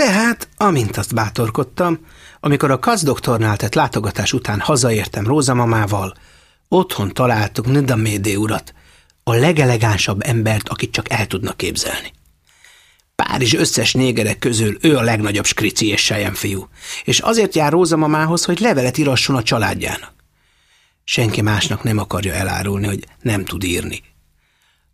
Tehát, amint azt bátorkodtam, amikor a kazdoktornál tett látogatás után hazaértem Rózamamával, otthon találtuk Nidamédé urat, a legelegánsabb embert, akit csak el tudnak képzelni. Párizs összes négerek közül ő a legnagyobb skrici és fiú, és azért jár Rózamamához, hogy levelet írasson a családjának. Senki másnak nem akarja elárulni, hogy nem tud írni.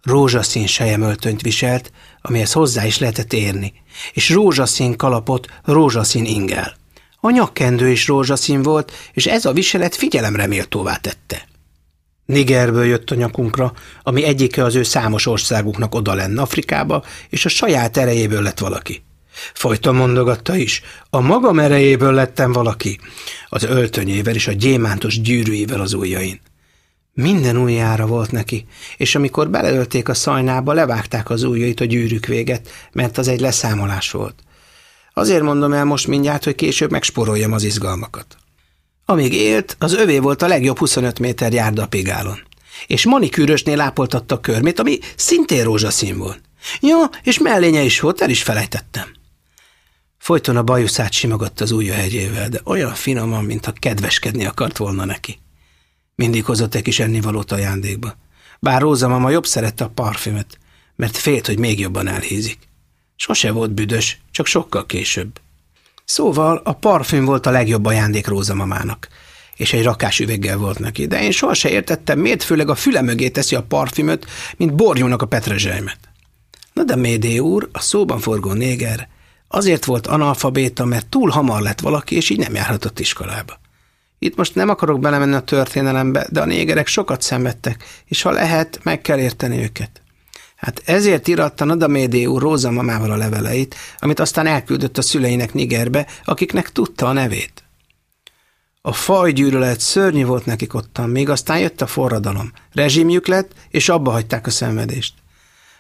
Rózsaszín sejemöltönyt viselt, amihez hozzá is lehetett érni, és rózsaszín kalapot rózsaszín ingel. A nyakkendő is rózsaszín volt, és ez a viselet figyelemre tette. Nigerből jött a nyakunkra, ami egyike az ő számos országuknak oda lenne Afrikába, és a saját erejéből lett valaki. Folyton mondogatta is, a magam erejéből lettem valaki, az öltönyével és a gyémántos gyűrűivel az ujjain. Minden ujjára volt neki, és amikor beleölték a szajnába, levágták az ujjait a gyűrűk véget, mert az egy leszámolás volt. Azért mondom el most mindjárt, hogy később megsporoljam az izgalmakat. Amíg élt, az övé volt a legjobb 25 méter járda a pigálon. És manikűrösnél ápoltatta a körmét, ami szintén rózsaszín volt. Ja, és mellénye is volt, el is felejtettem. Folyton a bajuszát simogatta az ujja hegyével, de olyan finoman, mintha kedveskedni akart volna neki. Mindig hozott egy kis ennivalót ajándékba. Bár Róza mama jobb szerette a parfümöt, mert félt, hogy még jobban elhízik. Sose volt büdös, csak sokkal később. Szóval a parfüm volt a legjobb ajándék Róza mamának, és egy rakás üveggel volt neki, de én sohasem értettem, miért főleg a füle mögé teszi a parfümöt, mint borjónak a petrezselymet. Na de Médé úr, a szóban forgó néger, azért volt analfabéta, mert túl hamar lett valaki, és így nem járhatott iskolába. Itt most nem akarok belemenni a történelembe, de a négerek sokat szenvedtek, és ha lehet, meg kell érteni őket. Hát ezért íratta Nadamédé úr Róza mamával a leveleit, amit aztán elküldött a szüleinek Nigerbe, akiknek tudta a nevét. A fajgyűlölet szörnyű volt nekik ottan, még aztán jött a forradalom. Rezsimjük lett, és abba hagyták a szenvedést.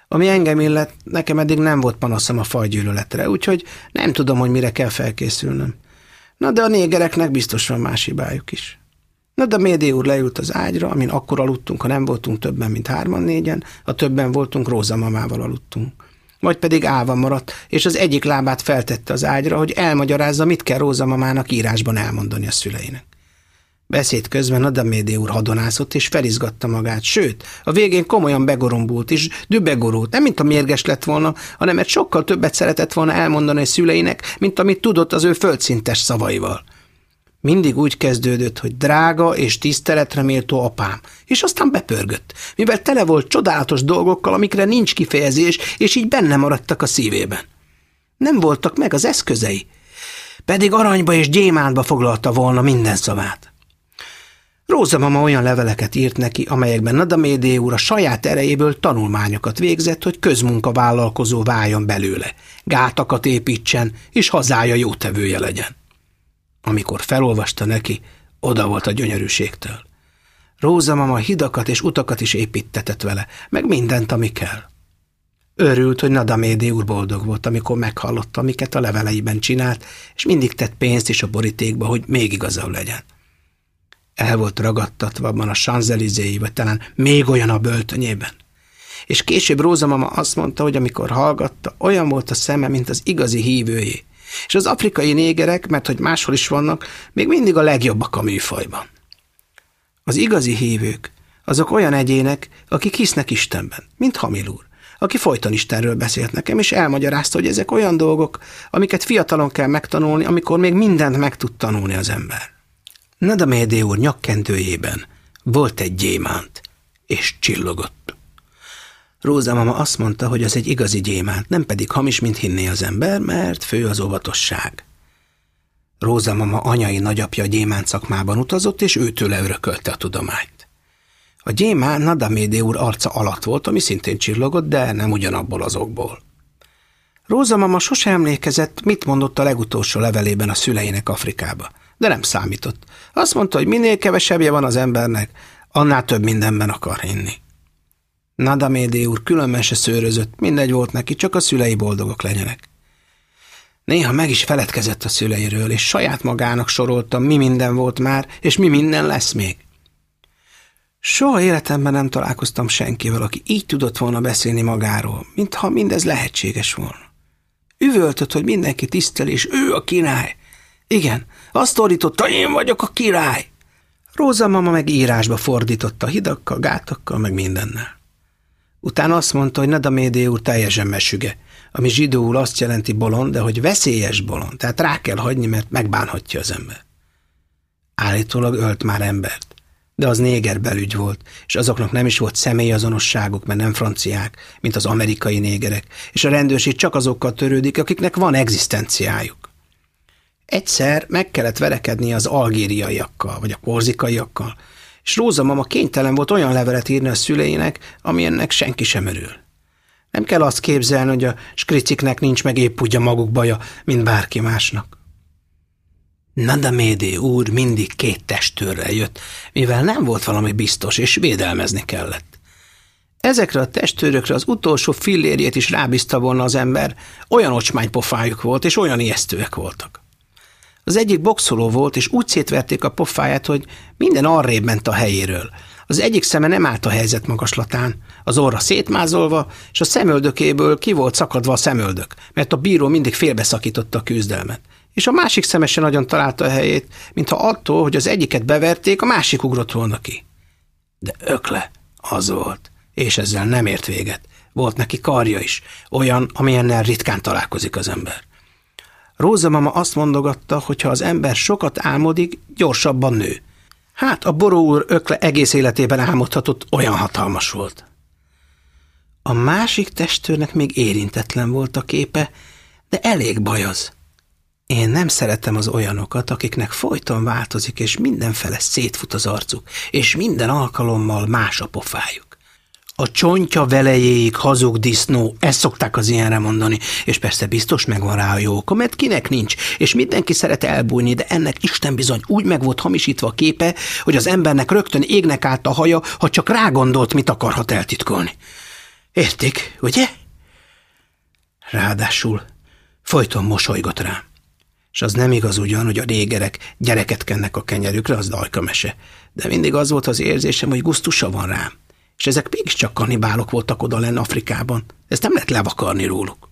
Ami engem illet, nekem eddig nem volt panaszom a fajgyűlöletre, úgyhogy nem tudom, hogy mire kell felkészülnöm. Na de a négereknek biztos van más hibájuk is. Na de Médé úr leült az ágyra, amin akkor aludtunk, ha nem voltunk többen, mint hárman-négyen, a többen voltunk, Róza mamával aludtunk. Vagy pedig állva maradt, és az egyik lábát feltette az ágyra, hogy elmagyarázza, mit kell Róza mamának írásban elmondani a szüleinek. Beszéd közben Adamédé úr hadonászott és felizgatta magát, sőt, a végén komolyan begorombult és dübegorult, nem mint a mérges lett volna, hanem egy sokkal többet szeretett volna elmondani a szüleinek, mint amit tudott az ő földszintes szavaival. Mindig úgy kezdődött, hogy drága és tiszteletre méltó apám, és aztán bepörgött, mivel tele volt csodálatos dolgokkal, amikre nincs kifejezés, és így benne maradtak a szívében. Nem voltak meg az eszközei, pedig aranyba és gyémántba foglalta volna minden szavát. Róza mama olyan leveleket írt neki, amelyekben Nadamédé úr a saját erejéből tanulmányokat végzett, hogy közmunkavállalkozó váljon belőle, gátakat építsen, és hazája jótevője legyen. Amikor felolvasta neki, oda volt a gyönyörűségtől. Róza mama hidakat és utakat is építetett vele, meg mindent, ami kell. Örült, hogy Nadamédi úr boldog volt, amikor meghallotta, amiket a leveleiben csinált, és mindig tett pénzt is a borítékba, hogy még igazabb legyen. El volt ragadtatva abban a sanzelizéi, vagy talán még olyan a böltönyében. És később Róza mama azt mondta, hogy amikor hallgatta, olyan volt a szeme, mint az igazi hívőjé, és az afrikai négerek, mert hogy máshol is vannak, még mindig a legjobbak a műfajban. Az igazi hívők, azok olyan egyének, akik hisznek Istenben, mint Hamil úr, aki folyton Istenről beszélt nekem, és elmagyarázta, hogy ezek olyan dolgok, amiket fiatalon kell megtanulni, amikor még mindent meg tud tanulni az ember. Nadamédé úr nyakkendőjében volt egy gyémánt, és csillogott. Róza mama azt mondta, hogy az egy igazi gyémánt, nem pedig hamis, mint hinné az ember, mert fő az óvatosság. Róza mama anyai nagyapja gyémánt szakmában utazott, és őtőle örökölte a tudományt. A gyémán Nadamédé úr arca alatt volt, ami szintén csillogott, de nem ugyanabból az okból. Róza mama sose emlékezett, mit mondott a legutolsó levelében a szüleinek Afrikába, de nem számított. Azt mondta, hogy minél kevesebbje van az embernek, annál több mindenben akar hinni. Nadamédé úr különben se szőrözött, mindegy volt neki, csak a szülei boldogok legyenek. Néha meg is feledkezett a szüleiről, és saját magának sorolta, mi minden volt már, és mi minden lesz még. Soha életemben nem találkoztam senkivel, aki így tudott volna beszélni magáról, mintha mindez lehetséges volna. Üvöltött, hogy mindenki tisztel, és ő a király. Igen, azt ordította, én vagyok a király. Róza mama meg írásba fordította hidakkal, gátakkal, meg mindennel. Utána azt mondta, hogy Nadamédé úr teljesen mesüge, ami zsidóul azt jelenti bolond, de hogy veszélyes bolond, tehát rá kell hagyni, mert megbánhatja az ember. Állítólag ölt már embert, de az néger belügy volt, és azoknak nem is volt személyazonosságuk, mert nem franciák, mint az amerikai négerek, és a rendőrség csak azokkal törődik, akiknek van egzisztenciájuk. Egyszer meg kellett verekedni az algériaiakkal, vagy a korzikaiakkal, és Róza mama kénytelen volt olyan levelet írni a szüleinek, ami ennek senki sem örül. Nem kell azt képzelni, hogy a skriciknek nincs meg épp úgy a maguk baja, mint bárki másnak. Nadamédé úr mindig két testőrrel jött, mivel nem volt valami biztos, és védelmezni kellett. Ezekre a testőrökre az utolsó fillérjét is rábízta volna az ember, olyan ocsmánypofájuk volt, és olyan ijesztőek voltak. Az egyik boxoló volt, és úgy szétverték a pofáját, hogy minden arrébb ment a helyéről. Az egyik szeme nem állt a helyzet magaslatán, az orra szétmázolva, és a szemöldökéből ki volt szakadva a szemöldök, mert a bíró mindig félbeszakította a küzdelmet. És a másik szeme se nagyon találta a helyét, mintha attól, hogy az egyiket beverték, a másik ugrott volna ki. De ökle, az volt, és ezzel nem ért véget. Volt neki karja is, olyan, amilyennel ritkán találkozik az ember. Róza mama azt mondogatta, hogy ha az ember sokat álmodik, gyorsabban nő. Hát a boró úr ökle egész életében álmodhatott, olyan hatalmas volt. A másik testőrnek még érintetlen volt a képe, de elég baj az. Én nem szeretem az olyanokat, akiknek folyton változik, és mindenfele szétfut az arcuk, és minden alkalommal más a pofájuk. A csontja velejéig hazug disznó, ezt szokták az ilyenre mondani, és persze biztos megvan rá a jó oka, mert kinek nincs, és mindenki szeret elbújni, de ennek Isten bizony úgy meg volt hamisítva a képe, hogy az embernek rögtön égnek állt a haja, ha csak rágondolt, mit akarhat eltitkolni. Értik, ugye? Ráadásul folyton mosolygott rám. És az nem igaz ugyan, hogy a régerek gyereket kennek a kenyerükre, az dajka mese. De mindig az volt az érzésem, hogy gusztusa van rám és ezek mégiscsak kannibálok voltak oda lenne Afrikában. Ezt nem lehet levakarni róluk.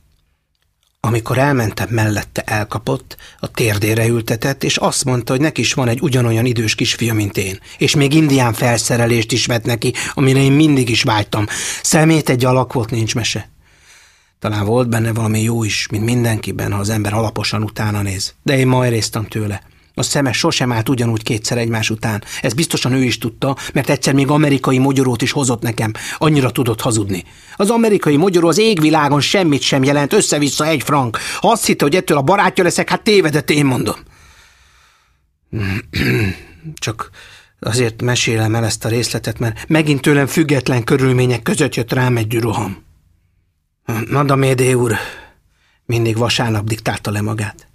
Amikor elmentem mellette, elkapott, a térdére ültetett, és azt mondta, hogy neki is van egy ugyanolyan idős kisfia, mint én, és még indián felszerelést is vett neki, amire én mindig is vágytam. Szemét egy alak volt, nincs mese. Talán volt benne valami jó is, mint mindenkiben, ha az ember alaposan utána néz. De én majd résztem tőle. A szeme sosem állt ugyanúgy kétszer egymás után. Ez biztosan ő is tudta, mert egyszer még amerikai mogyorót is hozott nekem. Annyira tudott hazudni. Az amerikai mogyoró az égvilágon semmit sem jelent, össze-vissza egy frank. Ha azt hitte, hogy ettől a barátja leszek, hát tévedett, én mondom. Csak azért mesélem el ezt a részletet, mert megint tőlem független körülmények között jött rám egy roham. Nadamédé úr mindig vasárnap diktálta le magát.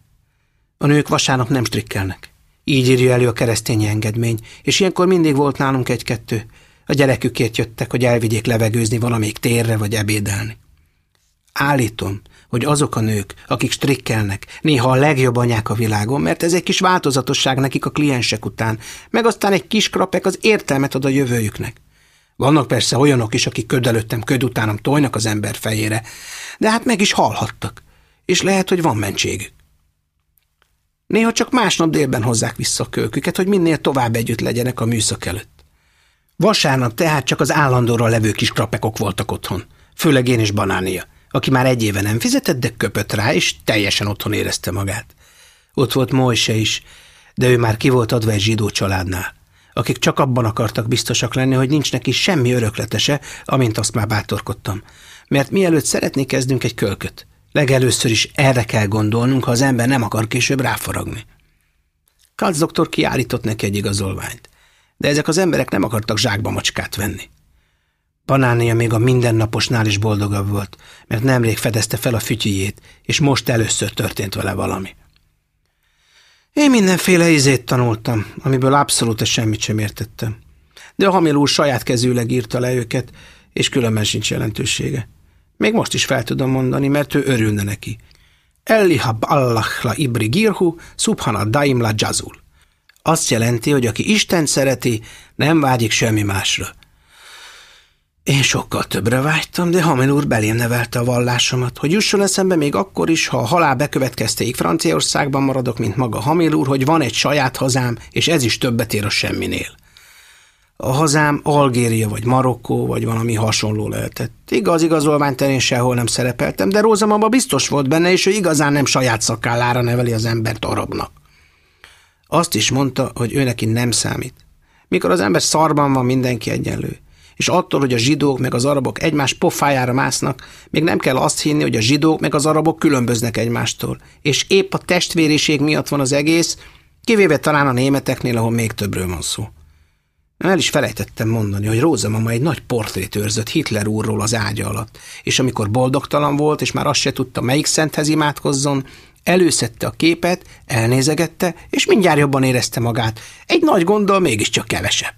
A nők vasárnap nem strikkelnek. Így írja elő a keresztény engedmény, és ilyenkor mindig volt nálunk egy-kettő. A gyerekükért jöttek, hogy elvigyék levegőzni valamelyik térre vagy ebédelni. Állítom, hogy azok a nők, akik strikkelnek, néha a legjobb anyák a világon, mert ez egy kis változatosság nekik a kliensek után, meg aztán egy kis krapek az értelmet ad a jövőjüknek. Vannak persze olyanok is, akik köd előttem, köd utánam tojnak az ember fejére, de hát meg is halhattak, és lehet, hogy van mentségük. Néha csak másnap délben hozzák vissza a kölküket, hogy minél tovább együtt legyenek a műszak előtt. Vasárnap tehát csak az állandóra levő kis krapekok voltak otthon, főleg én és Banánia, aki már egy éve nem fizetett, de köpött rá, és teljesen otthon érezte magát. Ott volt Mojse is, de ő már ki volt adva egy zsidó családnál, akik csak abban akartak biztosak lenni, hogy nincs neki semmi örökletese, amint azt már bátorkodtam. Mert mielőtt szeretnék kezdünk egy kölköt, Legelőször is erre kell gondolnunk, ha az ember nem akar később ráfaragni. Katz doktor kiállított neki egy igazolványt, de ezek az emberek nem akartak zsákba macskát venni. Banánia még a mindennaposnál is boldogabb volt, mert nemrég fedezte fel a fütyűjét, és most először történt vele valami. Én mindenféle izét tanultam, amiből abszolút semmit sem értettem. De a Hamil úr saját kezűleg írta le őket, és különben sincs jelentősége. Még most is fel tudom mondani, mert ő örülne neki. Ellihab Allah la ibri girhu, subhana daim la jazul. Azt jelenti, hogy aki Isten szereti, nem vágyik semmi másra. Én sokkal többre vágytam, de Hamel úr belém nevelte a vallásomat, hogy jusson eszembe még akkor is, ha a halál bekövetkeztéig Franciaországban maradok, mint maga Hamil úr, hogy van egy saját hazám, és ez is többet ér a semminél. A hazám Algéria, vagy Marokkó, vagy valami hasonló lehetett. Igaz, igazolvány terén sehol nem szerepeltem, de Róza mama biztos volt benne, és ő igazán nem saját szakállára neveli az embert arabnak. Azt is mondta, hogy ő neki nem számít. Mikor az ember szarban van, mindenki egyenlő. És attól, hogy a zsidók meg az arabok egymás pofájára másznak, még nem kell azt hinni, hogy a zsidók meg az arabok különböznek egymástól. És épp a testvériség miatt van az egész, kivéve talán a németeknél, ahol még többről van szó. El is felejtettem mondani, hogy Róza mama egy nagy portrét őrzött Hitler úrról az ágya alatt, és amikor boldogtalan volt, és már azt se tudta, melyik szenthez imádkozzon, előszette a képet, elnézegette, és mindjárt jobban érezte magát. Egy nagy gondol mégiscsak kevesebb.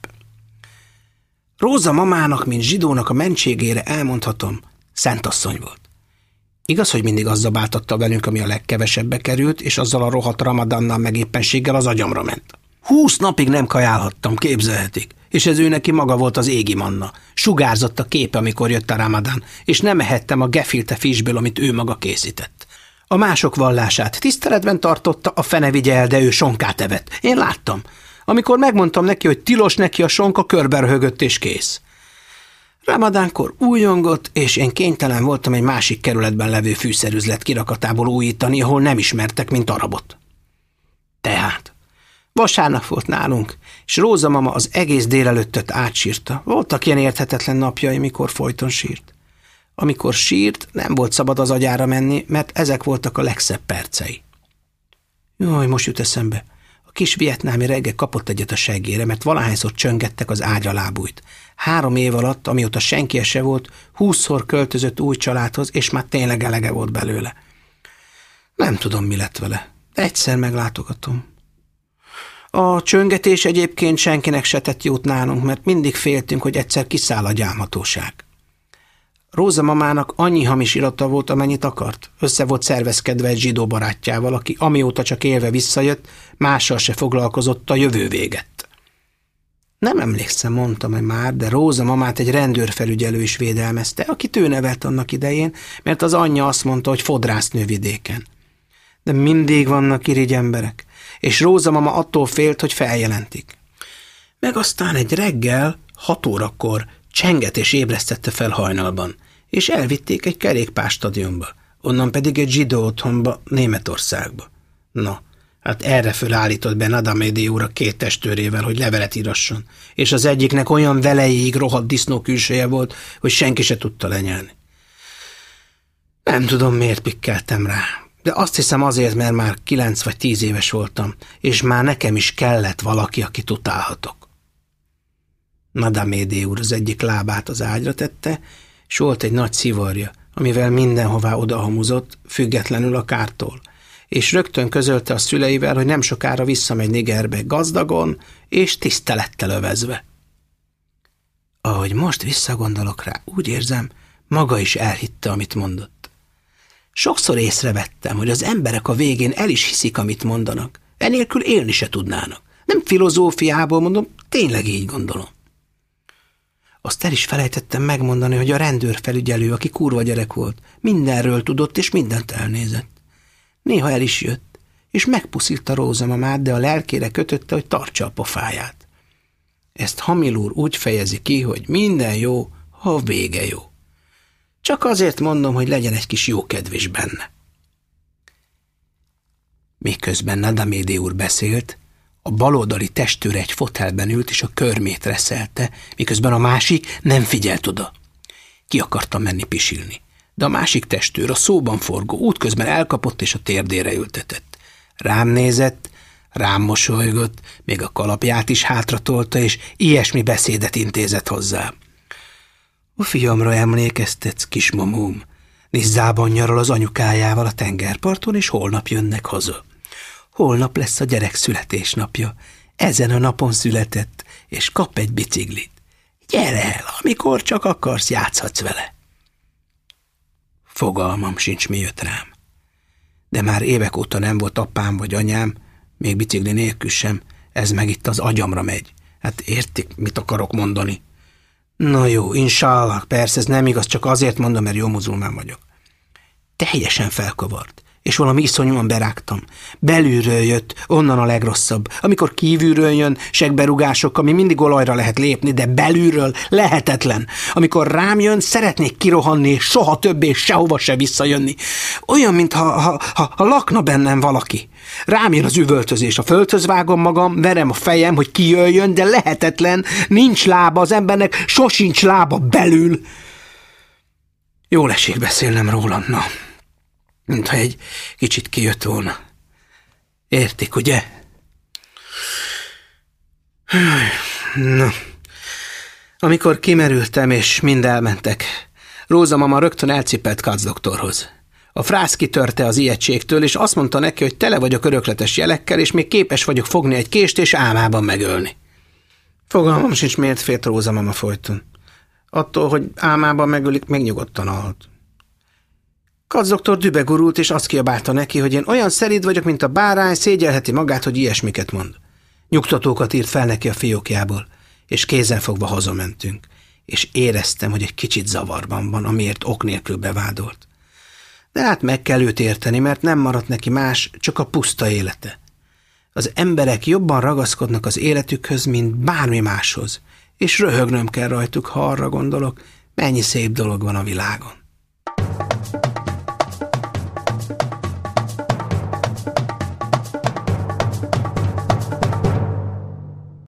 Róza mamának, mint zsidónak a mentségére elmondhatom, szentasszony volt. Igaz, hogy mindig az zabáltatta velünk, ami a legkevesebbe került, és azzal a rohadt ramadannal meg éppenséggel az agyamra ment. Húsz napig nem kajálhattam, képzelhetik. És ez ő neki maga volt az égi manna. Sugárzott a képe, amikor jött a ramadán, és nem ehettem a gefilte fisből, amit ő maga készített. A mások vallását tiszteletben tartotta, a fene vigye el, de ő sonkát evett. Én láttam. Amikor megmondtam neki, hogy tilos neki a sonka, körberhögött és kész. Ramadánkor újongott, és én kénytelen voltam egy másik kerületben levő fűszerüzlet kirakatából újítani, ahol nem ismertek, mint arabot. Tehát Vasárnap volt nálunk, és Róza mama az egész délelőttöt átsírta. Voltak ilyen érthetetlen napjai, mikor folyton sírt. Amikor sírt, nem volt szabad az agyára menni, mert ezek voltak a legszebb percei. Jaj, most jut eszembe. A kis vietnámi reggel kapott egyet a seggére, mert valahányszor csöngettek az ágya lábújt. Három év alatt, amióta senki se volt, húszszor költözött új családhoz, és már tényleg elege volt belőle. Nem tudom, mi lett vele, egyszer meglátogatom. A csöngetés egyébként senkinek se tett jót nálunk, mert mindig féltünk, hogy egyszer kiszáll a gyámhatóság. Róza mamának annyi hamis irata volt, amennyit akart. Össze volt szervezkedve egy zsidó barátjával, aki amióta csak élve visszajött, mással se foglalkozott, a jövő véget. Nem emlékszem, mondtam -e már, de Róza mamát egy rendőrfelügyelő is védelmezte, aki ő nevelt annak idején, mert az anyja azt mondta, hogy fodrásznő vidéken. De mindig vannak irigy emberek és Róza mama attól félt, hogy feljelentik. Meg aztán egy reggel, hat órakor csengetés ébresztette fel hajnalban, és elvitték egy kerékpárstadionba, onnan pedig egy zsidó otthonba, Németországba. Na, hát erre fölállított be Nadamédi úr a két testőrével, hogy levelet írasson, és az egyiknek olyan velejéig rohadt disznó külseje volt, hogy senki se tudta lenyelni. Nem tudom, miért pikkeltem rá de azt hiszem azért, mert már kilenc vagy tíz éves voltam, és már nekem is kellett valaki, akit utálhatok. Nadamédé úr az egyik lábát az ágyra tette, és volt egy nagy szivarja, amivel mindenhová odahamuzott, függetlenül a kártól, és rögtön közölte a szüleivel, hogy nem sokára visszamegy Nigerbe gazdagon és tisztelettel övezve. Ahogy most visszagondolok rá, úgy érzem, maga is elhitte, amit mondott. Sokszor észrevettem, hogy az emberek a végén el is hiszik, amit mondanak. Enélkül élni se tudnának. Nem filozófiából mondom, tényleg így gondolom. Azt el is felejtettem megmondani, hogy a rendőrfelügyelő, aki kurva gyerek volt, mindenről tudott és mindent elnézett. Néha el is jött, és megpuszítta Rózamamát, de a lelkére kötötte, hogy tartsa a pofáját. Ezt Hamil úr úgy fejezi ki, hogy minden jó, ha a vége jó. Csak azért mondom, hogy legyen egy kis jókedv is benne. Miközben Nadamédi úr beszélt, a baloldali testőre egy fotelben ült, és a körmét reszelte, miközben a másik nem figyelt oda. Ki akarta menni pisilni, de a másik testőr a szóban forgó útközben elkapott, és a térdére ültetett. Rám nézett, rám mosolygott, még a kalapját is hátratolta, és ilyesmi beszédet intézett hozzá. A fiamra emlékeztetsz, kismamóm. Nizzában nyaral az anyukájával a tengerparton, és holnap jönnek haza. Holnap lesz a gyerek születésnapja. Ezen a napon született, és kap egy biciklit. Gyere el, amikor csak akarsz, játszhatsz vele. Fogalmam sincs, mi jött rám. De már évek óta nem volt apám vagy anyám, még bicikli nélkül sem, ez meg itt az agyamra megy. Hát értik, mit akarok mondani? Na jó, inshallah, persze ez nem igaz, csak azért mondom, mert jó muzulmán vagyok. Teljesen felkavart és valami iszonyúan berágtam. Belülről jött, onnan a legrosszabb. Amikor kívülről jön, segberugások, ami mindig olajra lehet lépni, de belülről lehetetlen. Amikor rám jön, szeretnék kirohanni, és soha többé sehova se visszajönni. Olyan, mintha ha, ha, ha lakna bennem valaki. Rám jön az üvöltözés, a földhöz vágom magam, verem a fejem, hogy kijöjjön, de lehetetlen, nincs lába, az embernek sosincs lába belül. Jól esik beszélnem róla, na mintha egy kicsit kijött volna. Értik, ugye? Na, amikor kimerültem, és mind elmentek, Róza mama rögtön elcipelt Katz doktorhoz. A frász kitörte az ijegységtől, és azt mondta neki, hogy tele vagyok örökletes jelekkel, és még képes vagyok fogni egy kést, és álmában megölni. Fogalmam sincs, miért félt Róza mama folyton. Attól, hogy álmában megölik, még nyugodtan alhat. Kac doktor dübegurult, és azt kiabálta neki, hogy én olyan szerid vagyok, mint a bárány, szégyelheti magát, hogy ilyesmiket mond. Nyugtatókat írt fel neki a fiókjából, és kézenfogva hazamentünk, és éreztem, hogy egy kicsit zavarban van, amiért ok nélkül bevádolt. De hát meg kell őt érteni, mert nem maradt neki más, csak a puszta élete. Az emberek jobban ragaszkodnak az életükhöz, mint bármi máshoz, és röhögnöm kell rajtuk, ha arra gondolok, mennyi szép dolog van a világon.